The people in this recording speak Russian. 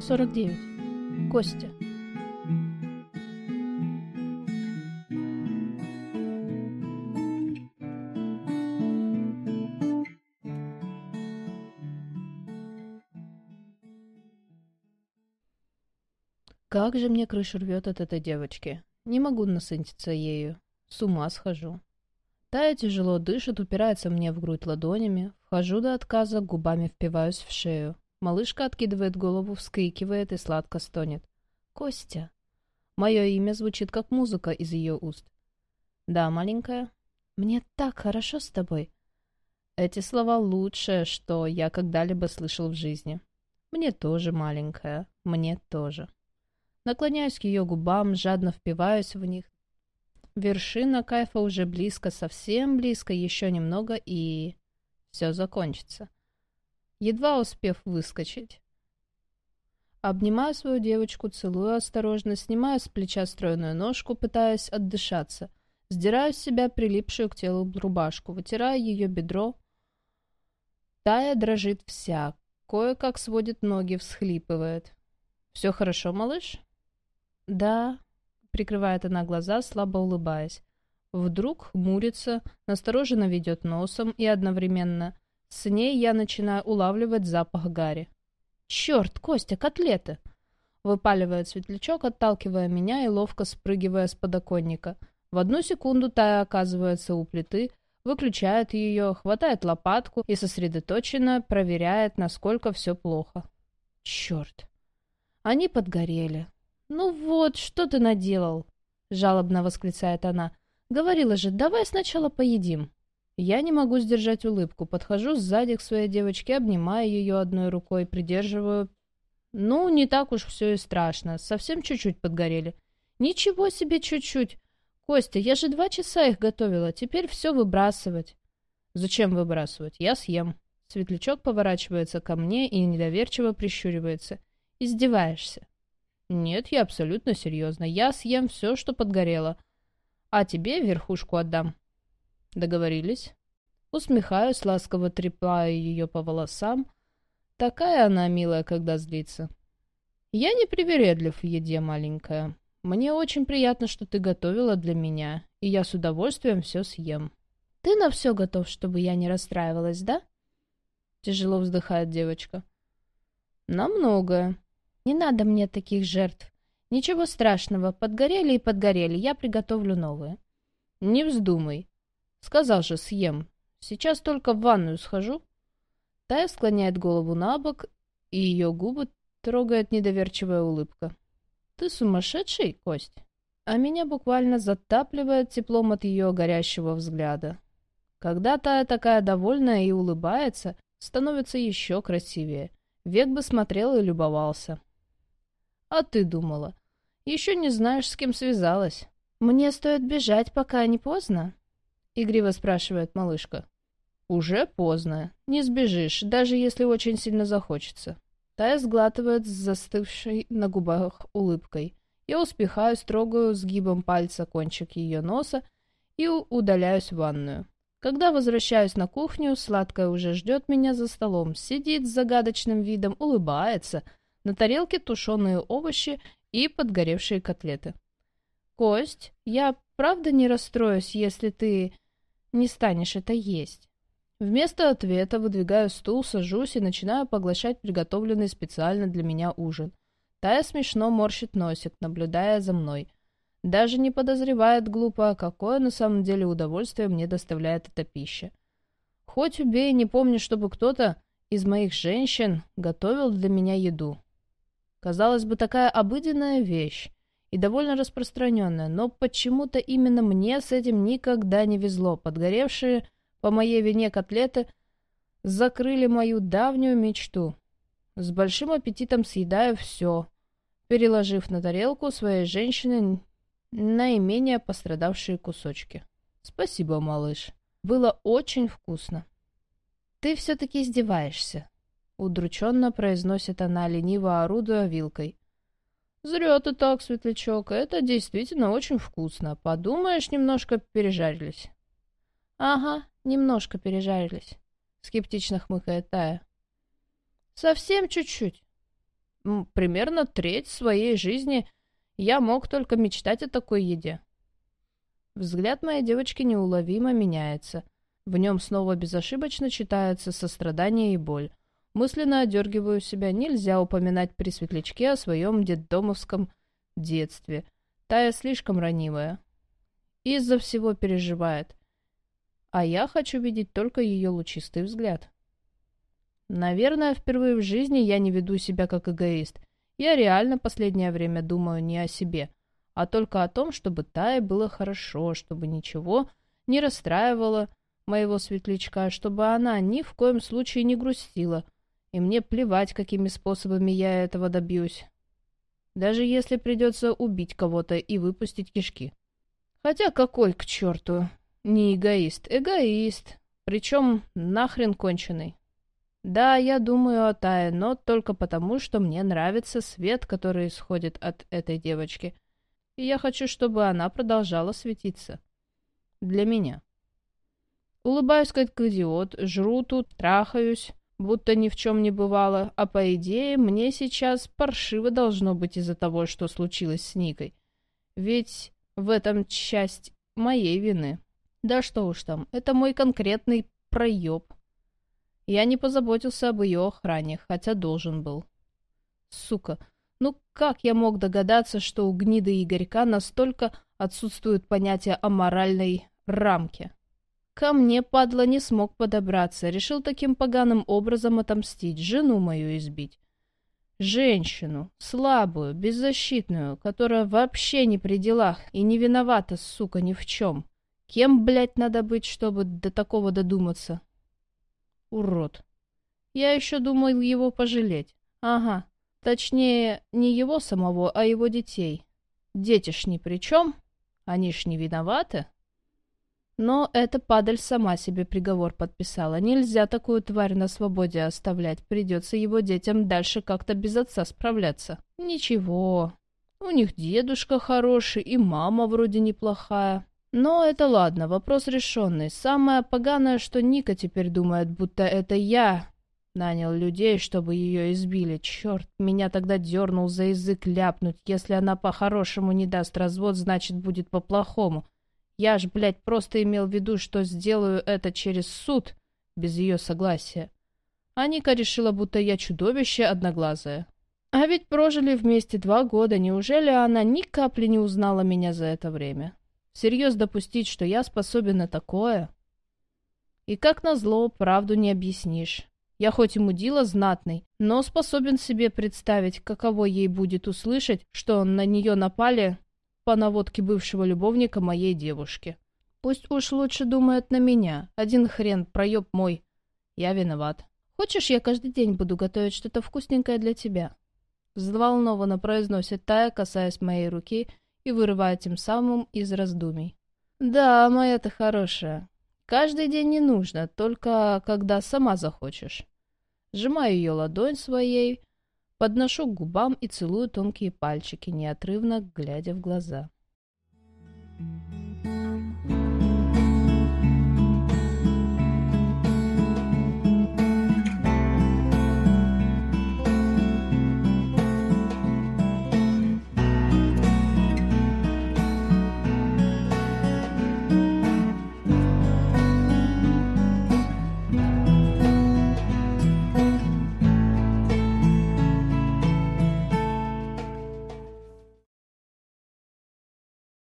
49. Костя. Как же мне крышу рвет от этой девочки. Не могу насытиться ею. С ума схожу. Тая тяжело дышит, упирается мне в грудь ладонями. Вхожу до отказа, губами впиваюсь в шею. Малышка откидывает голову, вскрикивает и сладко стонет. «Костя!» Мое имя звучит как музыка из ее уст. «Да, маленькая?» «Мне так хорошо с тобой!» Эти слова лучшее, что я когда-либо слышал в жизни. Мне тоже, маленькая, мне тоже. Наклоняюсь к ее губам, жадно впиваюсь в них. Вершина кайфа уже близко, совсем близко, еще немного, и все закончится едва успев выскочить. Обнимаю свою девочку, целую осторожно, снимаю с плеча стройную ножку, пытаясь отдышаться. Сдираю с себя прилипшую к телу рубашку, вытираю ее бедро. Тая дрожит вся, кое-как сводит ноги, всхлипывает. «Все хорошо, малыш?» «Да», — прикрывает она глаза, слабо улыбаясь. Вдруг хмурится, настороженно ведет носом и одновременно с ней я начинаю улавливать запах гари. «Черт, Костя, котлеты!» Выпаливает светлячок, отталкивая меня и ловко спрыгивая с подоконника. В одну секунду Тая оказывается у плиты, выключает ее, хватает лопатку и сосредоточенно проверяет, насколько все плохо. Черт! Они подгорели. «Ну вот, что ты наделал?» — жалобно восклицает она. «Говорила же, давай сначала поедим». Я не могу сдержать улыбку, подхожу сзади к своей девочке, обнимаю ее одной рукой, придерживаю. Ну, не так уж все и страшно, совсем чуть-чуть подгорели. Ничего себе чуть-чуть. Костя, я же два часа их готовила, теперь все выбрасывать. Зачем выбрасывать? Я съем. Светлячок поворачивается ко мне и недоверчиво прищуривается. Издеваешься? Нет, я абсолютно серьезно. Я съем все, что подгорело. А тебе верхушку отдам. Договорились? Усмехаюсь, ласково трепаю ее по волосам. Такая она милая, когда злится. Я не привередлив в еде, маленькая. Мне очень приятно, что ты готовила для меня, и я с удовольствием все съем. Ты на все готов, чтобы я не расстраивалась, да? Тяжело вздыхает девочка. На многое. Не надо мне таких жертв. Ничего страшного, подгорели и подгорели, я приготовлю новые. Не вздумай. Сказал же, съем. Сейчас только в ванную схожу. Тая склоняет голову на бок, и ее губы трогает недоверчивая улыбка. Ты сумасшедший, Кость? А меня буквально затапливает теплом от ее горящего взгляда. Когда Тая такая довольная и улыбается, становится еще красивее. Век бы смотрел и любовался. А ты думала? Еще не знаешь, с кем связалась. Мне стоит бежать, пока не поздно? — игриво спрашивает малышка. «Уже поздно. Не сбежишь, даже если очень сильно захочется». Тая сглатывает с застывшей на губах улыбкой. Я успехаю, строгаю сгибом пальца кончик ее носа и удаляюсь в ванную. Когда возвращаюсь на кухню, сладкая уже ждет меня за столом, сидит с загадочным видом, улыбается. На тарелке тушеные овощи и подгоревшие котлеты. «Кость, я правда не расстроюсь, если ты не станешь это есть. Вместо ответа выдвигаю стул, сажусь и начинаю поглощать приготовленный специально для меня ужин. Тая смешно морщит носик, наблюдая за мной. Даже не подозревает глупо, какое на самом деле удовольствие мне доставляет эта пища. Хоть убей, не помню, чтобы кто-то из моих женщин готовил для меня еду. Казалось бы, такая обыденная вещь и довольно распространенная, но почему-то именно мне с этим никогда не везло. Подгоревшие по моей вине котлеты закрыли мою давнюю мечту. С большим аппетитом съедаю все, переложив на тарелку своей женщины наименее пострадавшие кусочки. Спасибо, малыш. Было очень вкусно. Ты все-таки издеваешься, удрученно произносит она, лениво орудуя вилкой. «Зря ты так, светлячок, это действительно очень вкусно. Подумаешь, немножко пережарились». «Ага, немножко пережарились», — скептично хмыкает Тая. «Совсем чуть-чуть». примерно треть своей жизни я мог только мечтать о такой еде. Взгляд моей девочки неуловимо меняется. В нем снова безошибочно читается сострадание и боль. Мысленно одергиваю себя, нельзя упоминать при светлячке о своем детдомовском детстве. Тая слишком ранимая. Из-за всего переживает. А я хочу видеть только ее лучистый взгляд. Наверное, впервые в жизни я не веду себя как эгоист. Я реально последнее время думаю не о себе, а только о том, чтобы Тае было хорошо, чтобы ничего не расстраивало моего светлячка, чтобы она ни в коем случае не грустила, и мне плевать, какими способами я этого добьюсь. Даже если придется убить кого-то и выпустить кишки. Хотя какой к черту? Не эгоист, эгоист. Причем нахрен конченый. Да, я думаю о Тае, но только потому, что мне нравится свет, который исходит от этой девочки. И я хочу, чтобы она продолжала светиться. Для меня. Улыбаюсь, как идиот, жру тут, трахаюсь, будто ни в чем не бывало, а по идее мне сейчас паршиво должно быть из-за того, что случилось с Никой. Ведь в этом часть моей вины. Да что уж там, это мой конкретный проеб. Я не позаботился об ее охране, хотя должен был. Сука, ну как я мог догадаться, что у гниды Игорька настолько отсутствует понятие о моральной рамке? Ко мне, падла, не смог подобраться, решил таким поганым образом отомстить, жену мою избить. Женщину, слабую, беззащитную, которая вообще не при делах и не виновата, сука, ни в чем. Кем, блядь, надо быть, чтобы до такого додуматься? Урод. Я еще думал его пожалеть. Ага. Точнее, не его самого, а его детей. Дети ж ни при чем. Они ж не виноваты. Но эта падаль сама себе приговор подписала. Нельзя такую тварь на свободе оставлять. Придется его детям дальше как-то без отца справляться. Ничего. У них дедушка хороший, и мама вроде неплохая. Но это ладно, вопрос решенный. Самое поганое, что Ника теперь думает, будто это я нанял людей, чтобы ее избили. Черт, меня тогда дернул за язык ляпнуть. Если она по-хорошему не даст развод, значит, будет по-плохому. Я ж, блядь, просто имел в виду, что сделаю это через суд, без ее согласия. А Ника решила, будто я чудовище одноглазое. А ведь прожили вместе два года, неужели она ни капли не узнала меня за это время? Всерьез допустить, что я способен на такое? И как назло, правду не объяснишь. Я хоть и мудила знатный, но способен себе представить, каково ей будет услышать, что на нее напали по наводке бывшего любовника моей девушки. Пусть уж лучше думает на меня. Один хрен, проеб мой. Я виноват. Хочешь, я каждый день буду готовить что-то вкусненькое для тебя?» Взволнованно произносит Тая, касаясь моей руки и вырывая тем самым из раздумий. «Да, моя-то хорошая. Каждый день не нужно, только когда сама захочешь». Сжимаю ее ладонь своей, подношу к губам и целую тонкие пальчики, неотрывно глядя в глаза.